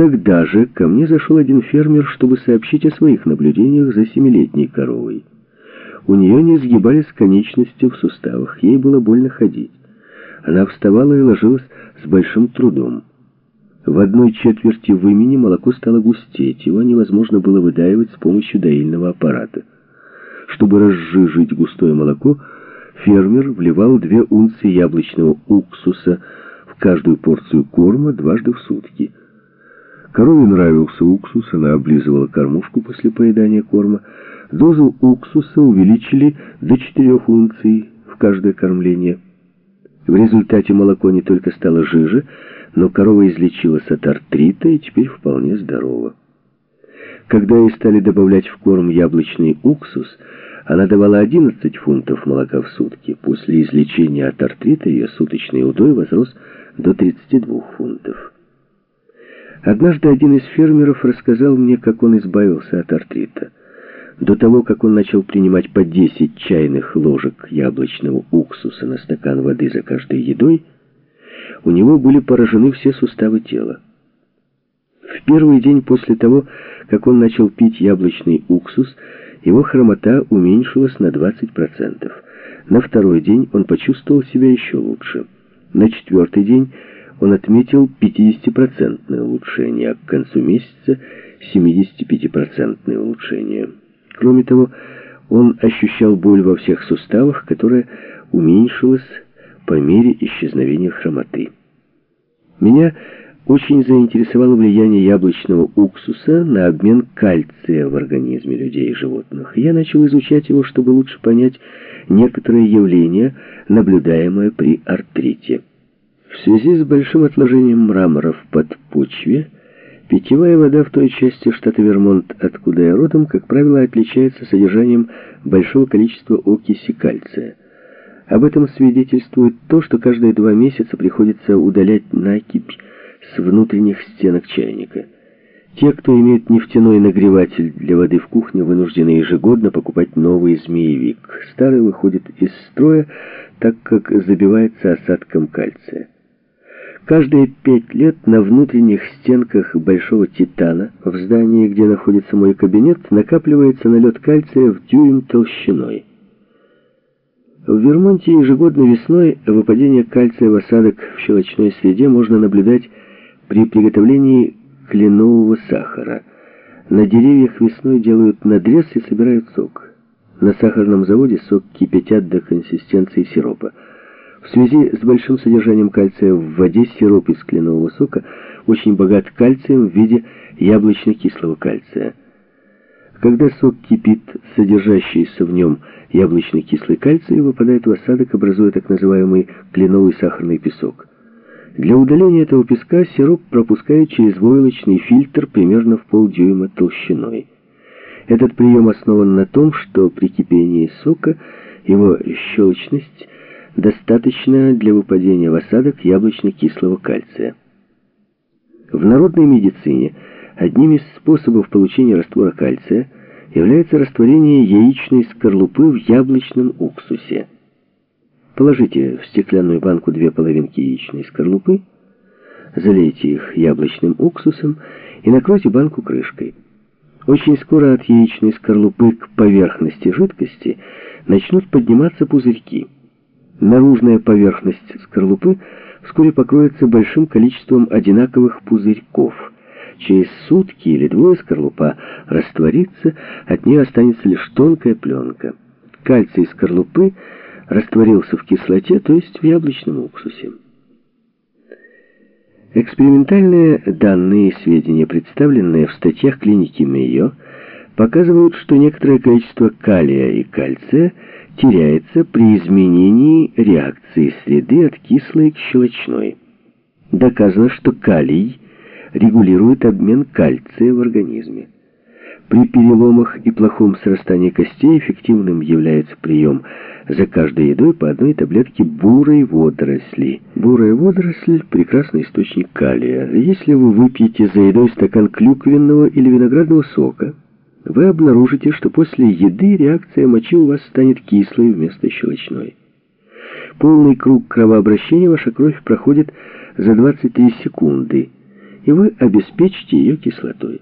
тогда же ко мне зашел один фермер, чтобы сообщить о своих наблюдениях за семилетней коровой. У нее не сгибались конечности в суставах, ей было больно ходить. Она вставала и ложилась с большим трудом. В одной четверти вымени молоко стало густеть, его невозможно было выдаивать с помощью доильного аппарата. Чтобы разжижить густое молоко, фермер вливал две унции яблочного уксуса в каждую порцию корма дважды в сутки. Корове нравился уксус, она облизывала кормушку после поедания корма. Дозу уксуса увеличили до 4 унций в каждое кормление. В результате молоко не только стало жиже, но корова излечилась от артрита и теперь вполне здорова. Когда ей стали добавлять в корм яблочный уксус, она давала 11 фунтов молока в сутки. После излечения от артрита ее суточный удой возрос до 32 фунтов. Однажды один из фермеров рассказал мне, как он избавился от артрита. До того, как он начал принимать по 10 чайных ложек яблочного уксуса на стакан воды за каждой едой, у него были поражены все суставы тела. В первый день после того, как он начал пить яблочный уксус, его хромота уменьшилась на 20%. На второй день он почувствовал себя еще лучше. На четвертый день он отметил 50% улучшение, а к концу месяца 75% улучшение. Кроме того, он ощущал боль во всех суставах, которая уменьшилась по мере исчезновения хромоты. Меня очень заинтересовало влияние яблочного уксуса на обмен кальция в организме людей и животных. Я начал изучать его, чтобы лучше понять некоторые явления, наблюдаемые при артрите. В связи с большим отложением мрамора в подпочве, питьевая вода в той части штата Вермонт, откуда я родом, как правило, отличается содержанием большого количества окиси кальция. Об этом свидетельствует то, что каждые два месяца приходится удалять накипь с внутренних стенок чайника. Те, кто имеет нефтяной нагреватель для воды в кухне, вынуждены ежегодно покупать новый змеевик. Старый выходит из строя, так как забивается осадком кальция. Каждые пять лет на внутренних стенках большого титана, в здании, где находится мой кабинет, накапливается налет кальция в дюйм толщиной. В Вермонте ежегодно весной выпадение кальция в осадок в щелочной среде можно наблюдать при приготовлении кленового сахара. На деревьях весной делают надрез и собирают сок. На сахарном заводе сок кипятят до консистенции сиропа. В связи с большим содержанием кальция в воде сироп из кленового сока очень богат кальцием в виде яблочно-кислого кальция. Когда сок кипит, содержащийся в нем яблочный кислый кальций выпадает в осадок, образуя так называемый кленовый сахарный песок. Для удаления этого песка сироп пропускает через войлочный фильтр примерно в полдюйма толщиной. Этот прием основан на том, что при кипении сока его щелочность достаточна для выпадения в осадок яблочно-кислого кальция. В народной медицине – Одним из способов получения раствора кальция является растворение яичной скорлупы в яблочном уксусе. Положите в стеклянную банку две половинки яичной скорлупы, залейте их яблочным уксусом и накройте банку крышкой. Очень скоро от яичной скорлупы к поверхности жидкости начнут подниматься пузырьки. Наружная поверхность скорлупы вскоре покроется большим количеством одинаковых пузырьков – Через сутки или двое скорлупа растворится, от нее останется лишь тонкая пленка. Кальций скорлупы растворился в кислоте, то есть в яблочном уксусе. Экспериментальные данные и сведения, представленные в статьях клиники Мейо, показывают, что некоторое количество калия и кальция теряется при изменении реакции среды от кислой к щелочной. Доказано, что калий регулирует обмен кальция в организме. При переломах и плохом срастании костей эффективным является прием за каждой едой по одной таблетке бурой водоросли. Бурая водоросль – прекрасный источник калия. Если вы выпьете за едой стакан клюквенного или виноградного сока, вы обнаружите, что после еды реакция мочи у вас станет кислой вместо щелочной. Полный круг кровообращения ваша кровь проходит за 23 секунды – и вы обеспечите ее кислотой.